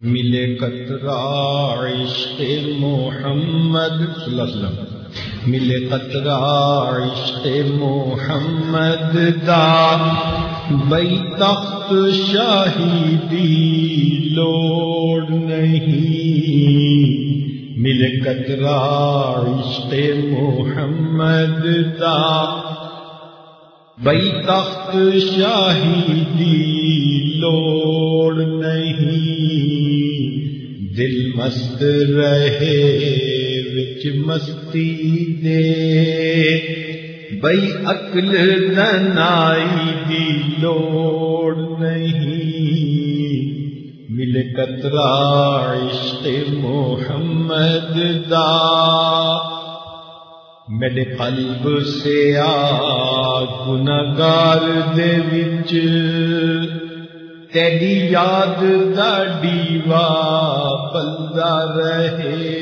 ملے قطرہ عشق محمد صلی اللہ علیہ وسلم۔ ملے قطرہ عشق محمد دا بئی تخت شاہیدی لوڑ نہیں۔ ملے قطرہ عشق محمد دا بئی تخت شاہیدی لوڑ نہیں۔ دل مست رہے، وچ مستی دے۔ بئی عقل ننائی دی لوڑ نہیں۔ مل کترا عشق محمد دا۔ میرے قلب سے آ گنگار دے وچ۔ تیری یاد دا ڈیوا پلدا رہے۔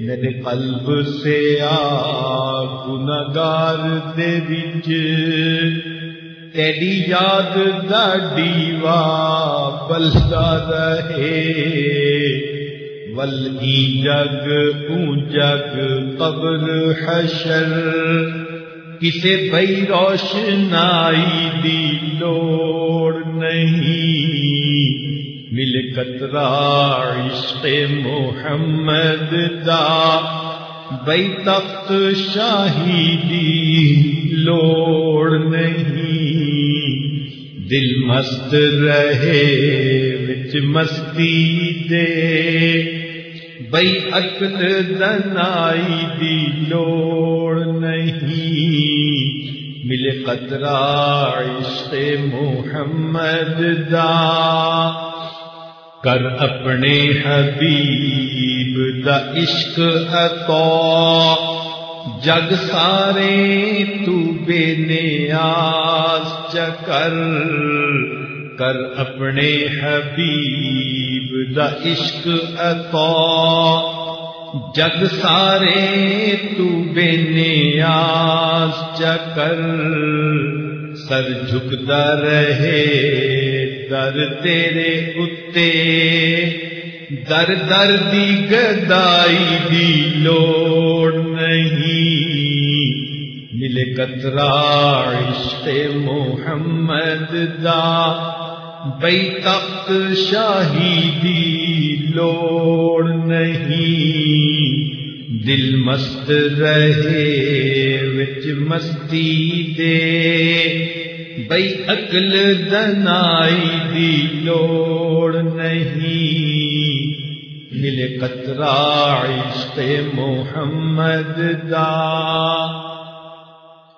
میرے قلب سے آ گنگار دے وچ۔ تیری یاد دا ڈیوا پلدا رہے۔ ول جگ اون جگ قبر حشر۔ کسے بئی روشنائی دی لوڑ نہیں۔ مل عشق محمد دا۔ بئی تخت شاہی لوڑ نہیں۔ دل مست رہے وچ مستی دے۔ بئی عقل دنائی دی لوڑ نہیں۔ ملے قطرہ عشق محمد دا۔ کر اپنے حبیب دا عشق عطا۔ جگ سارے تو بے نیاز چکر۔ کر اپنے حبیب دا عشق عطا۔ جگ سارے تو بے نیاز چکر، سر جھکتا رہے در تیرے اتے، در در دی گدائی دی لوڑ نہیں۔ ملے کترا عشق محمد دا بئی تخت شاہی دی لوڑ نہیں۔ دل مست رہے، وچ مستی دے۔ بئی عقل دنائی دی لوڑ نہیں۔ ملے قطرہ عشق محمد دا۔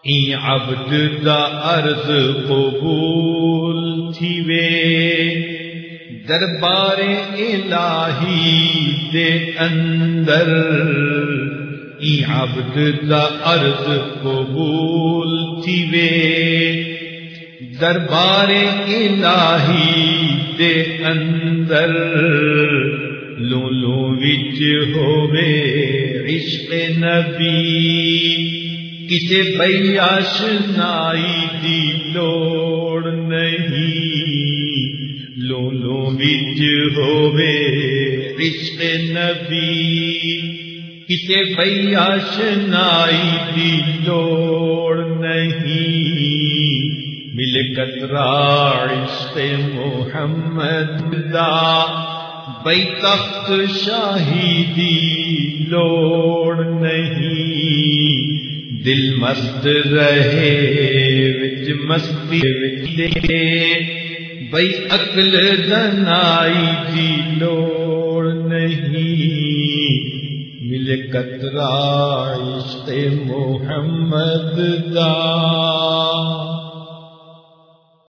ای عبد دا عرض قبول تھی وے۔ دربار الہی دے اندر، ای عبد دا عرض قبول تھی وے دربار الہی دے اندر، لو لو وچ ہووے عشق نبی۔ کسے بیاش نائی دی لوڑ نہیں۔ لو لو بج عشق نبی، کسے بیاش نائی دی لوڑ نہیں۔ مل کترا عشق محمد دا بئی تخت شاہی لوڑ نہیں۔ دل مست رہے، وچ مستی وچ دے۔ بئی عقل دنائی دی لوڑ نہیں۔ مل کترا عشق محمد دا۔